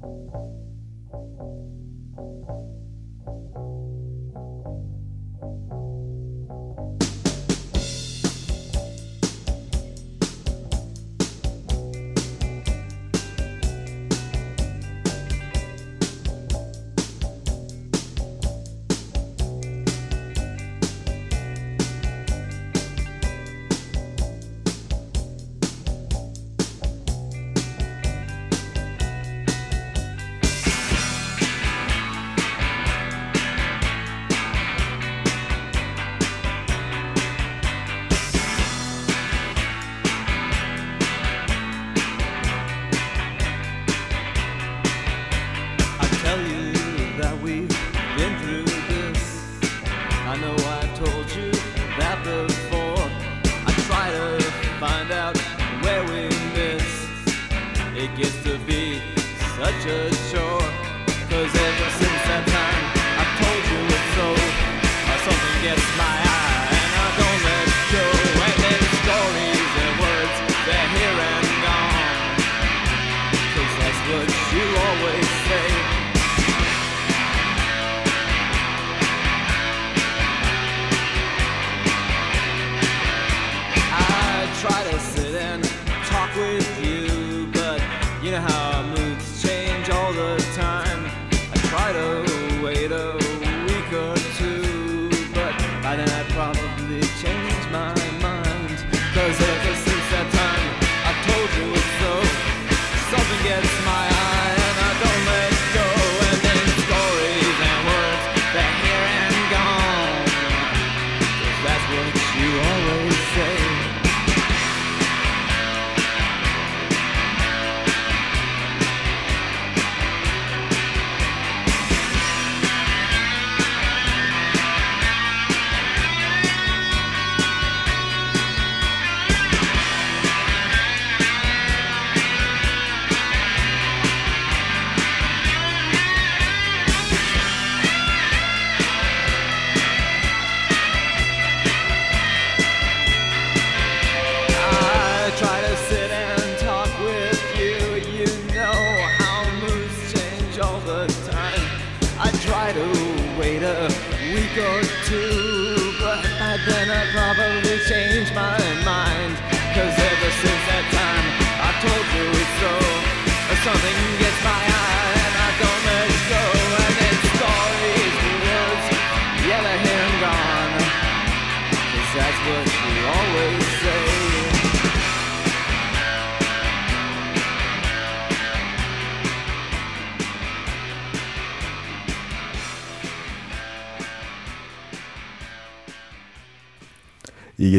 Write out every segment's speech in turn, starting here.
Thank you.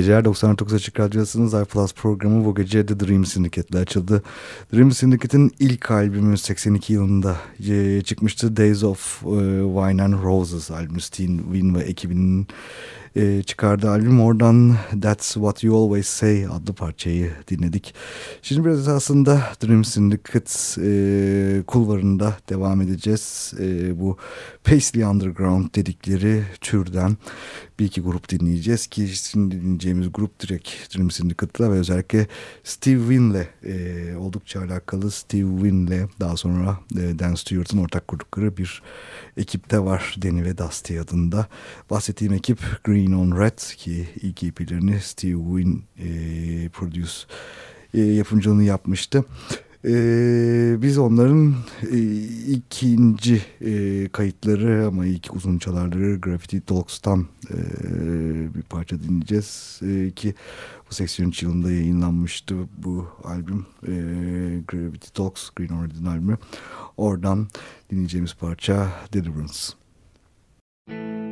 Geceler 99 Açık Radyosu'nun Plus programı bu gece The Dream Syndicate'le açıldı. Dream Syndicate'in ilk albümü 82 yılında e, çıkmıştı. Days of e, Wine and Roses albümü Steve Wynn ve ekibinin e, çıkardığı albüm. Oradan That's What You Always Say adlı parçayı dinledik. Şimdi biraz aslında Dream Syndicate kulvarında devam edeceğiz. Bu Paisley Underground dedikleri türden bir iki grup dinleyeceğiz ki şimdi dinleyeceğimiz grup direkt Dream Syndicate'la ve özellikle Steve Win'le e, oldukça alakalı Steve Win'le daha sonra e, Dan Stewart'ın ortak kurdukları bir ekipte var Danny ve Dusty adında. Bahsettiğim ekip Green on Red ki ilk EP'lerini Steve Win e, produce e, yapımcılığını yapmıştı. Ee, biz onların e, ikinci e, kayıtları ama ilk uzun çalarları Graffiti Dogs'tan e, bir parça dinleyeceğiz e, ki bu 83 yılında yayınlanmıştı bu albüm e, Gravity Talks Green Origin albümü. Oradan dinleyeceğimiz parça Deliverance. Green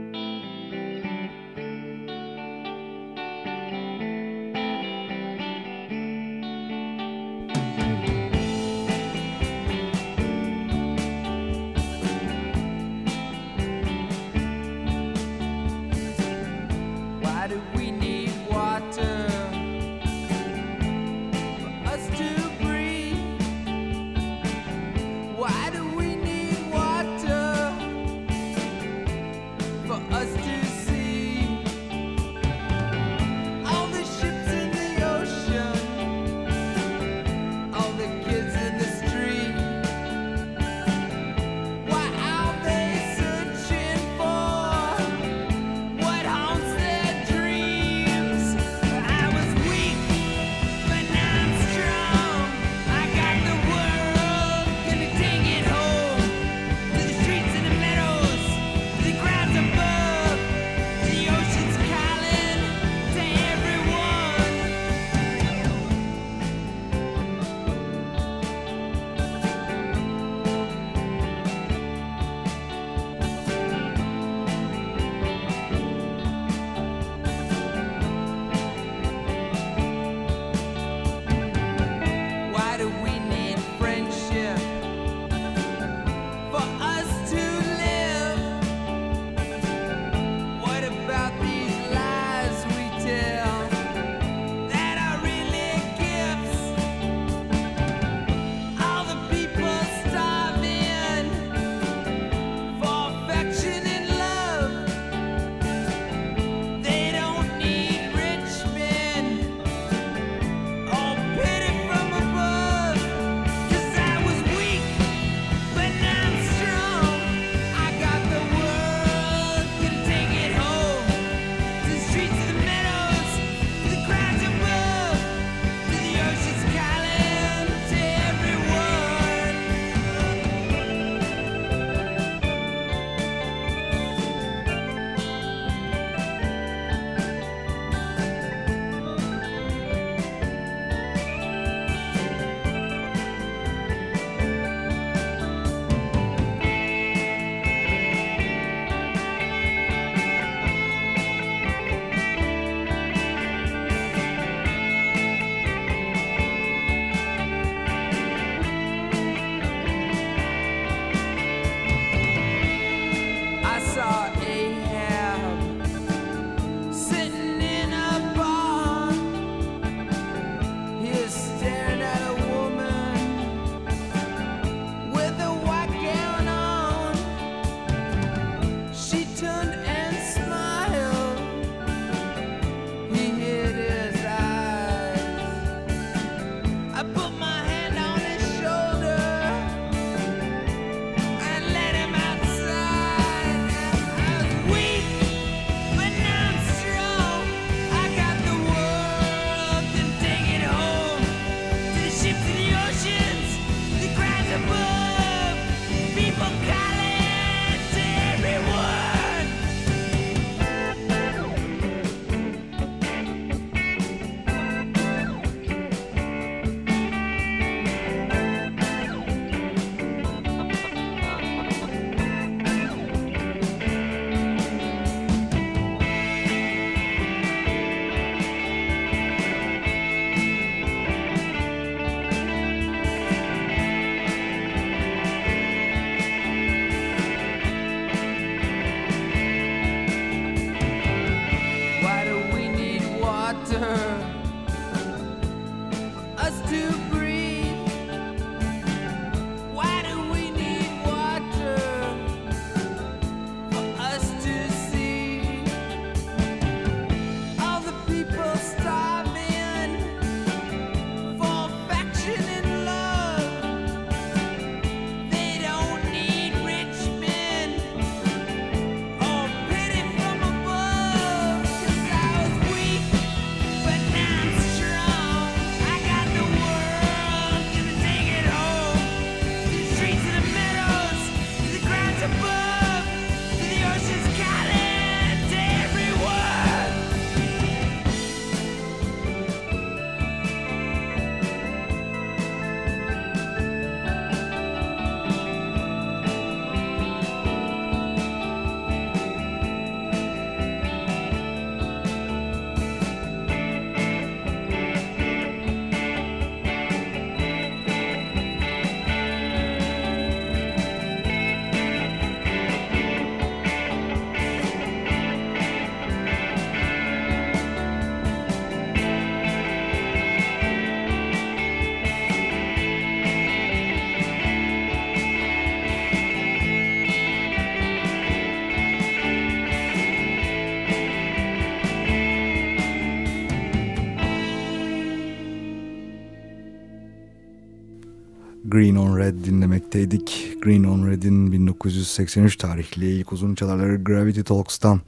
on Red dinlemekteydik. Green on Red'in 1983 tarihli ilk uzun çalarları Gravity Talks'tan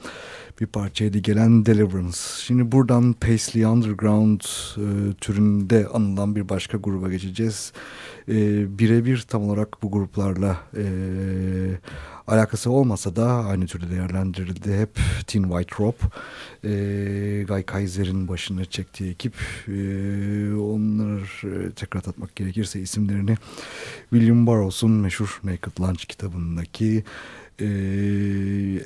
bir parçaydı gelen Deliverance. Şimdi buradan Paisley Underground e, türünde anılan bir başka gruba geçeceğiz. E, Birebir tam olarak bu gruplarla e, alakası olmasa da aynı türde değerlendirildi. Hep Teen White Rope, e, Guy Kaiser'in başını çektiği ekip. E, onları e, tekrar atmak gerekirse isimlerini William Burroughs'un meşhur Naked Lunch kitabındaki e,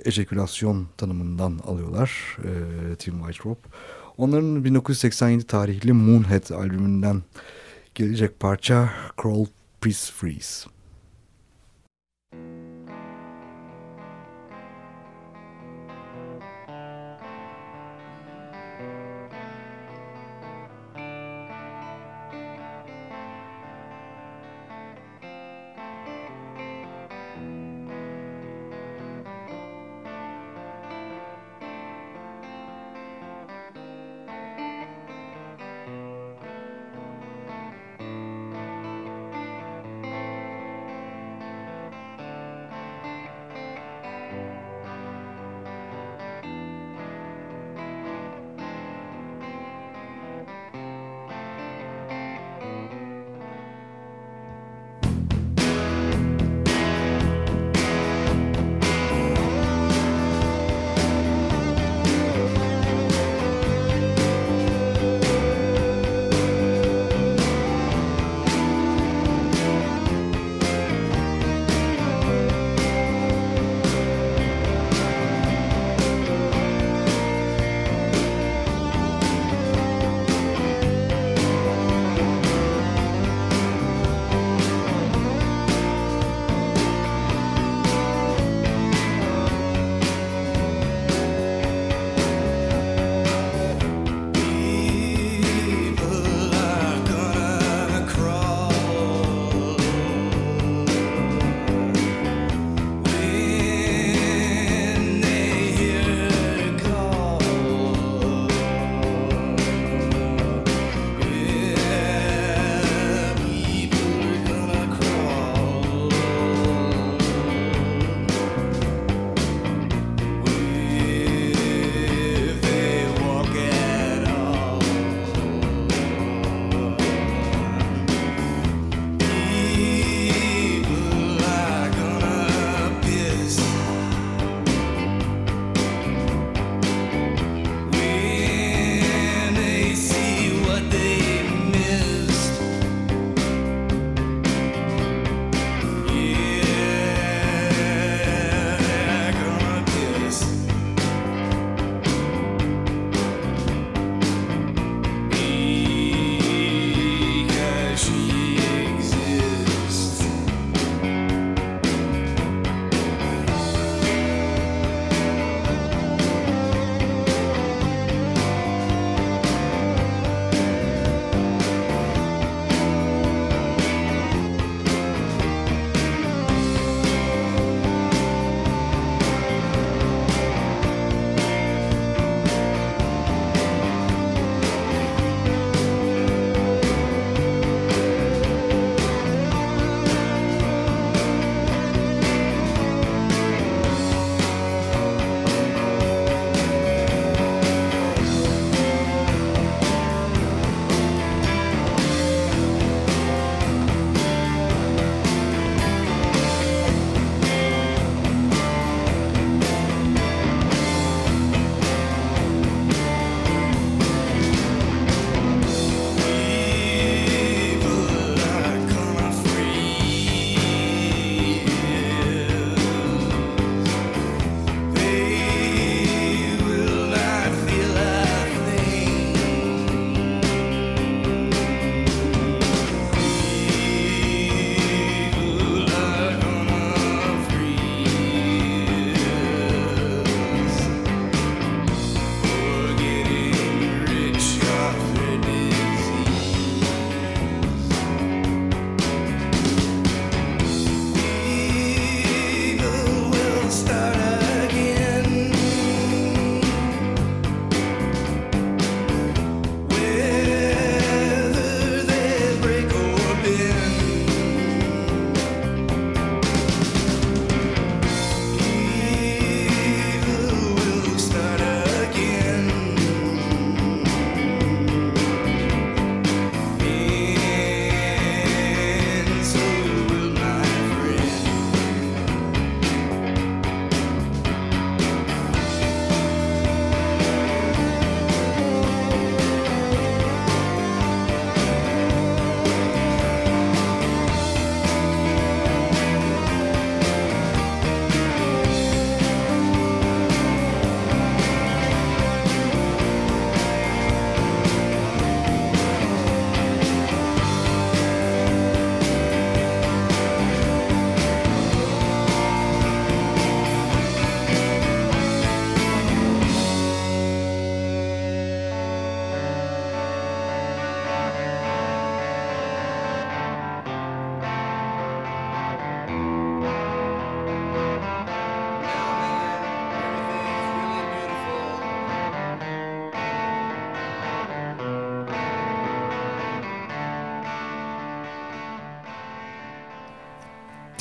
ejekülasyon tanımından alıyorlar e, Teen White Rope. Onların 1987 tarihli Moonhead albümünden gelecek parça Crawl Peace Freeze.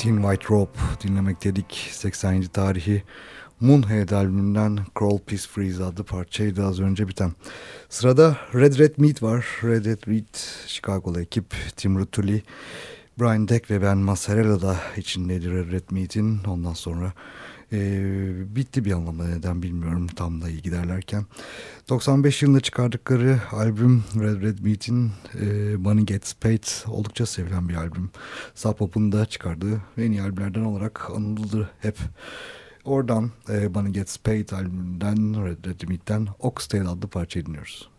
Teen White Rope dinlemek dedik. 87 tarihi Moonhead albümünden Crawl Peace Freeze adlı parçaydı az önce biten. Sırada Red Red Meat var. Red Red Meat Chicago'lu ekip Tim Ruttuli, Brian Deck ve Ben Massarella da içindeydi Red Red Meat'in. Ondan sonra e, bitti bir anlamda neden bilmiyorum tam da iyi giderlerken. 95 yılında çıkardıkları albüm Red Red Meat'in e, Bunny Gets Paid oldukça sevilen bir albüm. Sub Pop'un da çıkardığı en iyi albümlerden olarak anıldı hep. Oradan e, Bunny Gets Paid albümünden Red Red Meat'ten Oxtail adlı parçayı dinliyoruz.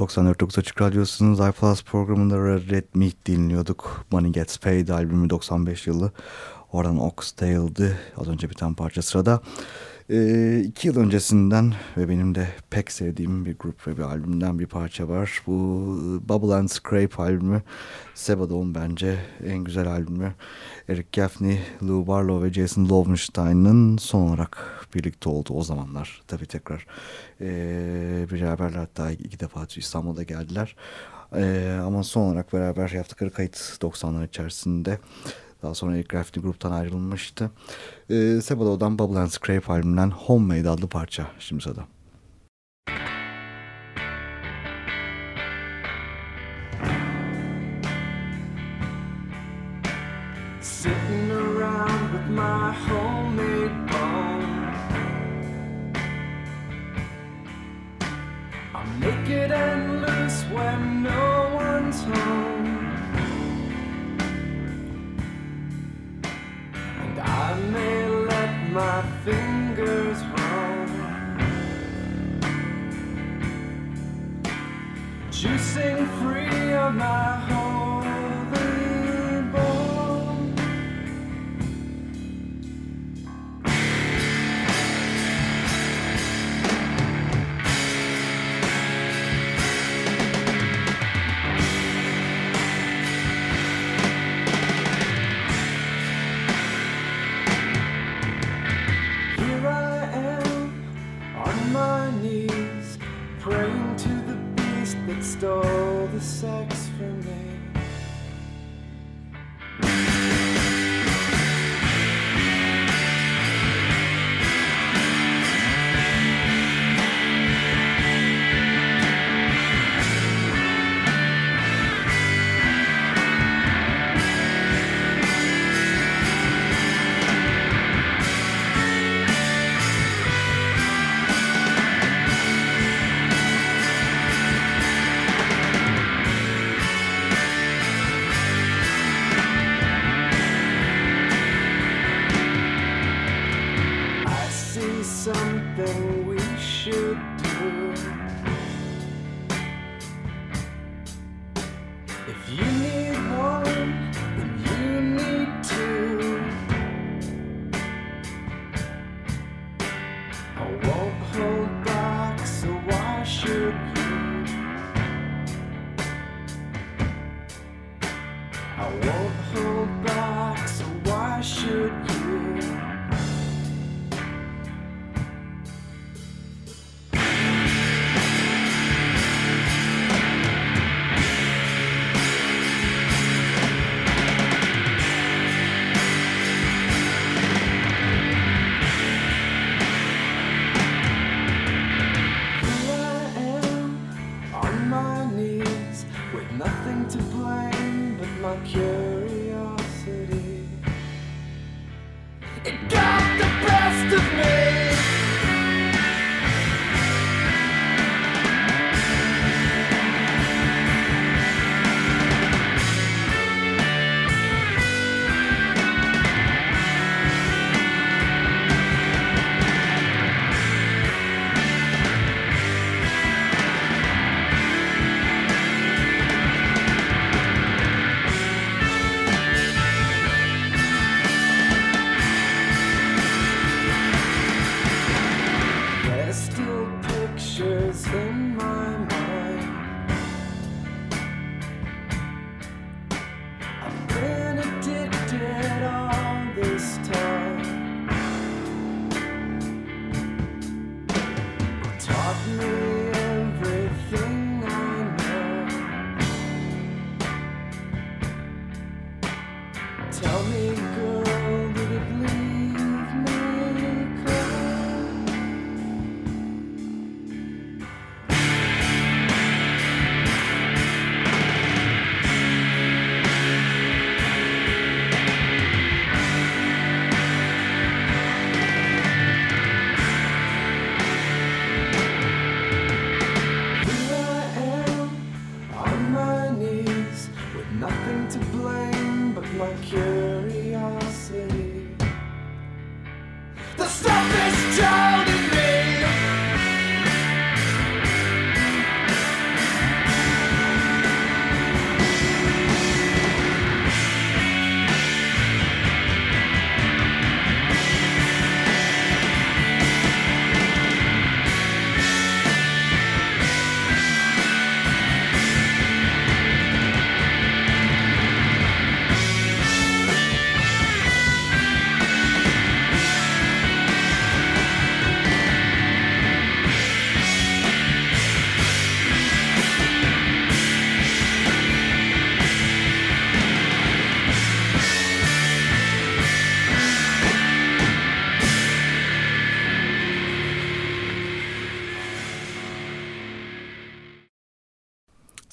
94.9 Açık Radyosu'nun iPlus programında Red Meat dinliyorduk. Money Gets Paid albümü 95 yılı. Oradan Oxtail'di. Az önce biten parça sırada. Ee, iki yıl öncesinden ve benim de pek sevdiğim bir grup ve bir albümden bir parça var. Bu Bubble and Scrape albümü. Sebadon bence en güzel albümü. Eric Gaffney, Lou Barlow ve Jason Lovenstein'ın son olarak birlikte olduğu o zamanlar tabii tekrar e, beraberler hatta iki defa İstanbul'da geldiler. E, ama son olarak beraber yaptıkları kayıt 90'lar içerisinde daha sonra Eric Gaffney gruptan ayrılmıştı. E, Sebado'dan Bubble and Scrape albümünden Homemade adlı parça şimdi sırada. Naked and loose when no one's home. And I may let my fingers roam. Juicing free of my home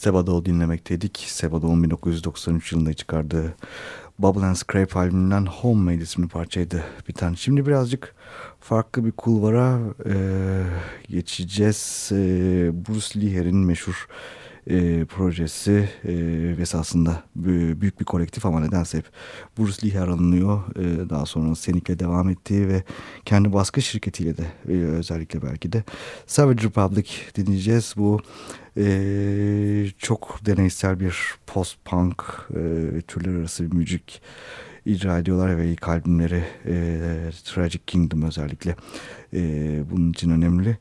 Sebadol dinlemekteydik. Sebadol'un 1993 yılında çıkardığı Bubble and Scrape albümünden Homemade isimli parçaydı biten. Şimdi birazcık farklı bir kulvara e, geçeceğiz. E, Bruce Lee'nin meşhur e, projesi e, esasında büyük bir kolektif ama nedense hep Bruce Lee alınıyor. E, daha sonra Senik'le devam ettiği ve kendi baskı şirketiyle de e, özellikle belki de Savage Republic dinleyeceğiz. Bu e, çok deneysel bir post-punk e, türler arası bir müzik icra ediyorlar ve ilk albümleri e, Tragic Kingdom özellikle e, bunun için önemli.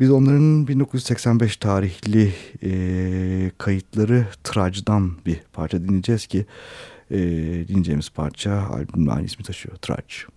Biz onların 1985 tarihli e, kayıtları Traj'dan bir parça dinleyeceğiz ki e, dinleyeceğimiz parça albümün aynı ismi taşıyor Traj.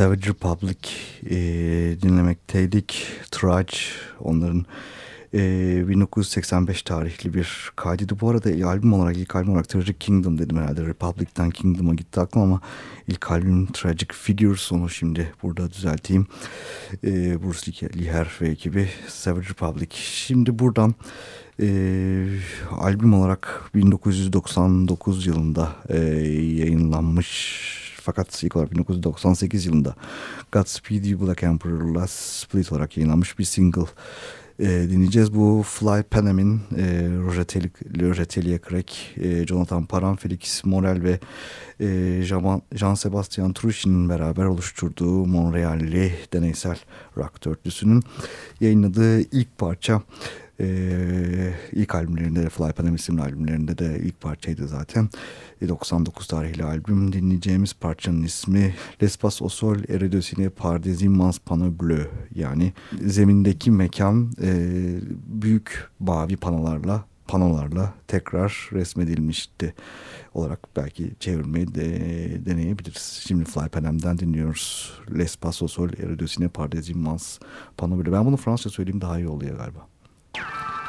Savage Republic e, dinlemekteydik. Trudge onların e, 1985 tarihli bir kaydıydı. Bu arada albüm olarak ilk albüm olarak Tragic Kingdom dedim herhalde. Republic'ten Kingdom'a gitti aklım ama ilk albüm Tragic Figures onu şimdi burada düzelteyim. E, Bruce Liher ve ekibi Savage Republic. Şimdi buradan e, albüm olarak 1999 yılında e, yayınlanmış fakat ilk olarak 1998 yılında Godspeed You Black Emperor'la split olarak yayınlanmış bir single e, dinleyeceğiz. Bu Fly Panem'in e, Rogetelia Craig, e, Jonathan Paran, Felix Morel ve e, Jean-Sebastian Trushin'in beraber oluşturduğu Montreal'li deneysel rock dörtlüsünün yayınladığı ilk parça. Ee, ilk albümlerinde de Fly Panem isimli albümlerinde de ilk parçaydı zaten. 99 tarihli albüm dinleyeceğimiz parçanın ismi L'espace au sol et redessiné par des immenses panneaux bleus yani zemindeki mekan e, büyük mavi panolarla panolarla tekrar resmedilmişti olarak belki çevirmeyi de deneyebiliriz. Şimdi Fly Panem'den dinliyoruz. L'espace au sol et redessiné par des immenses panneaux bleus. Ben bunu Fransızca söyleyeyim daha iyi oluyor galiba. you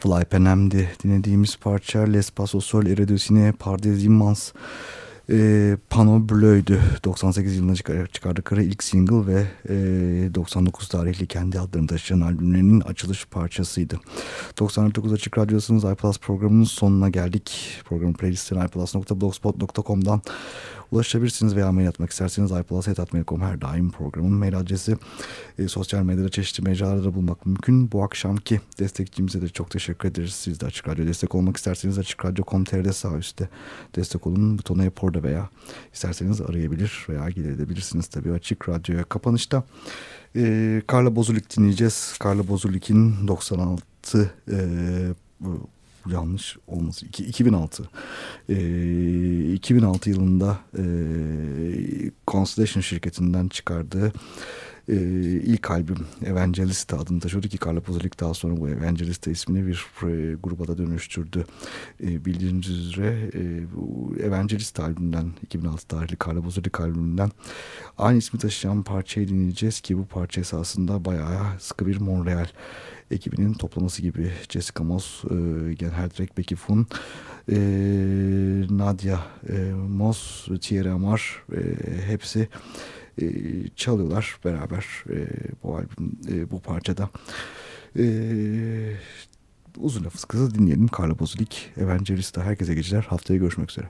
Fly Penem'di dinlediğimiz parça Les Passos Sol Eredosine Pardes Immans e, Pano Bleu'dü 98 yılında çıkardıkları ilk single ve e, 99 tarihli kendi adlarını taşıyan albümlerinin açılış parçasıydı. 99 Açık Radyosu'nun iPlus programının sonuna geldik. Programın playlistine iPlus.blogspot.com'dan ulaşabilirsiniz veya mail atmak isterseniz iPlus.mail.com her daim programın mail adresi. E, sosyal medyada çeşitli mecralarda bulmak mümkün. Bu akşamki destekçimize de çok teşekkür ederiz. Siz de Açık Radyo destek olmak isterseniz Açık Radyo.com.tr'de sağ üstte destek olun butonu hep orada veya isterseniz arayabilir veya gidebilirsiniz tabii Açık Radyo'ya. Kapanışta e, Carla Bozulik dinleyeceğiz. Carla Bozulik'in 96 e, yanlış olması. 2006 e, 2006 yılında e, Constellation şirketinden çıkardığı e, ilk albüm Evangelista adını taşıyordu ki Carla Pozolik daha sonra bu Evangelista ismini bir e, gruba da dönüştürdü. E, bildiğiniz üzere e, Evangelista albümünden 2006 tarihli Carla Pozolik albümünden aynı ismi taşıyan parçayı dinleyeceğiz ki bu parça esasında bayağı sıkı bir Montreal ekibinin toplaması gibi Jessica Moss, e, Gerhard Reck, Becky Fun, e, Nadia e, Moss, Thierry Amar e, hepsi e, çalıyorlar beraber e, bu albüm e, bu parçada. E, uzun lafız kısa dinleyelim. Carla Bozulik, Evangelista. Herkese geceler. Haftaya görüşmek üzere.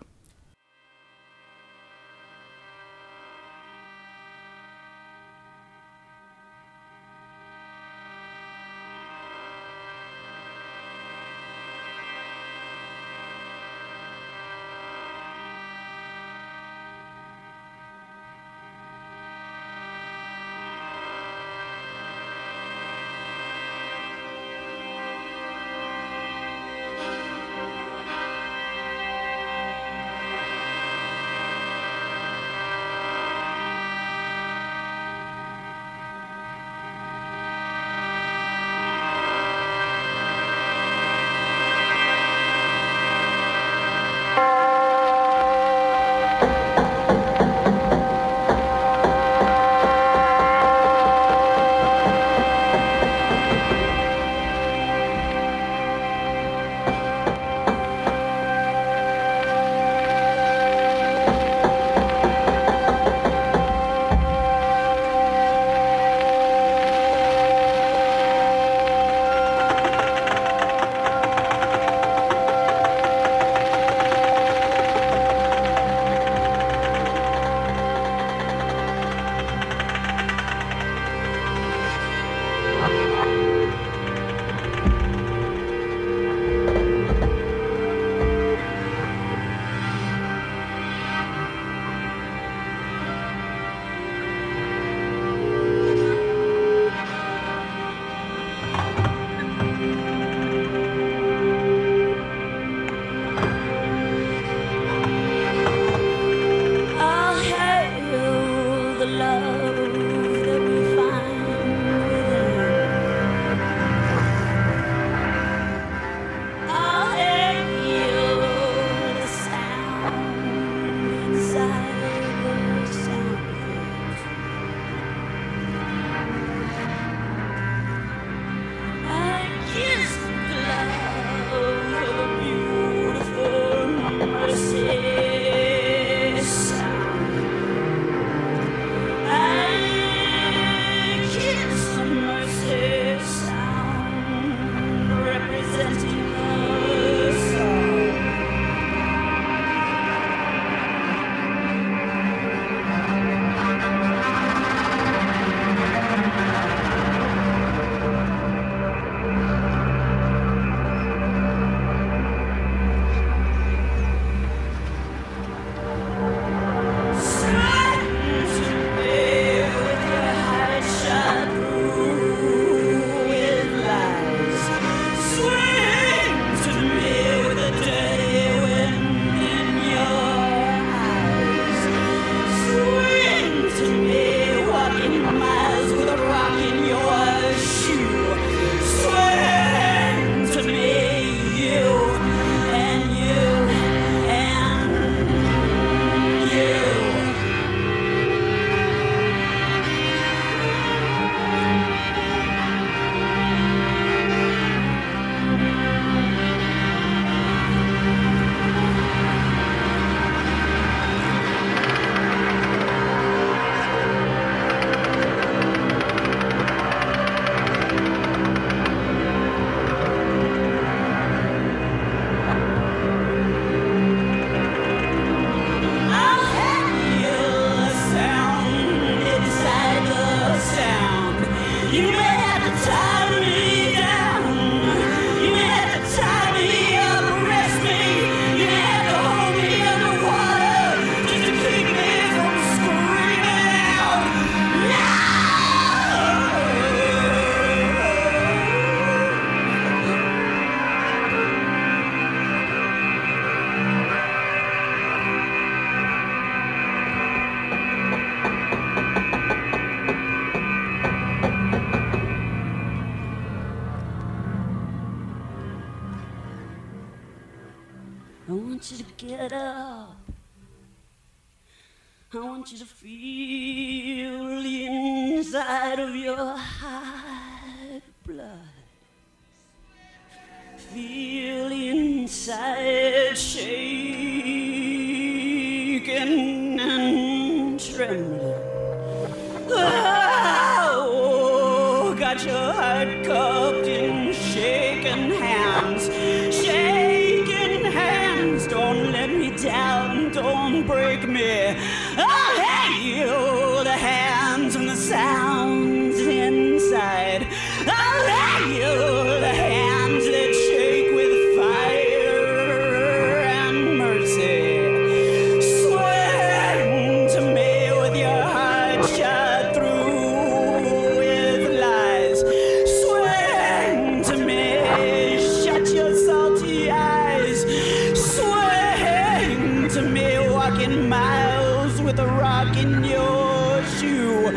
Miles with a rock in your shoe.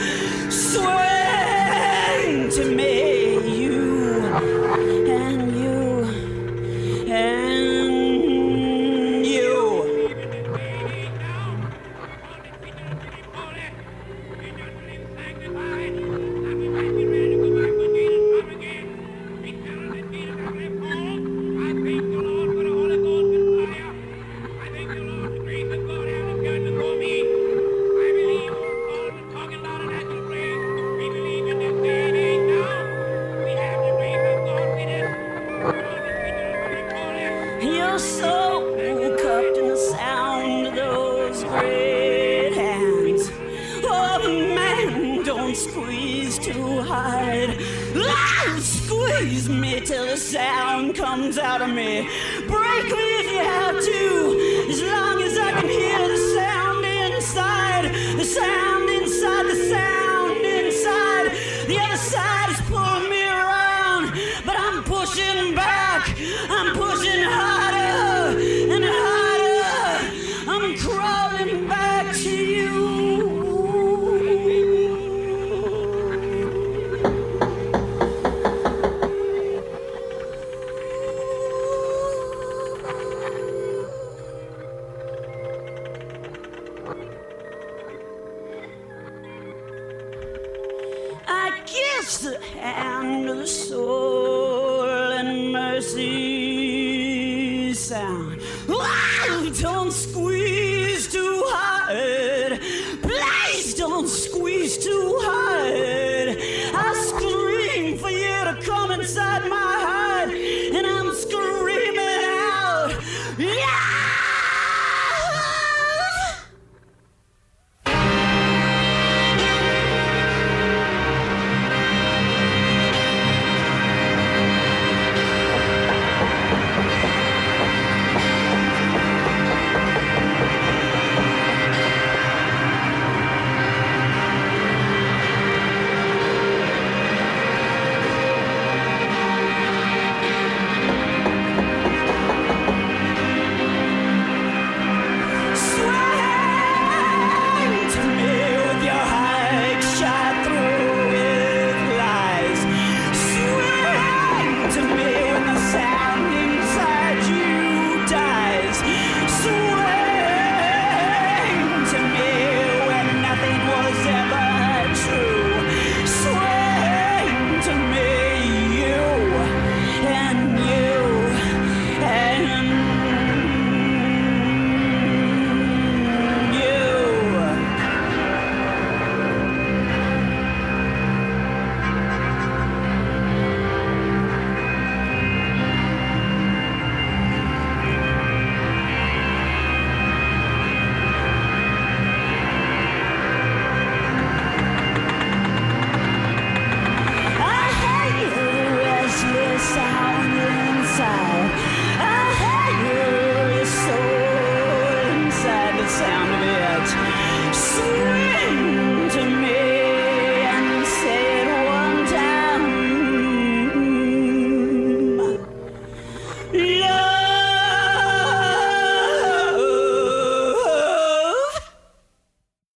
Swing come inside my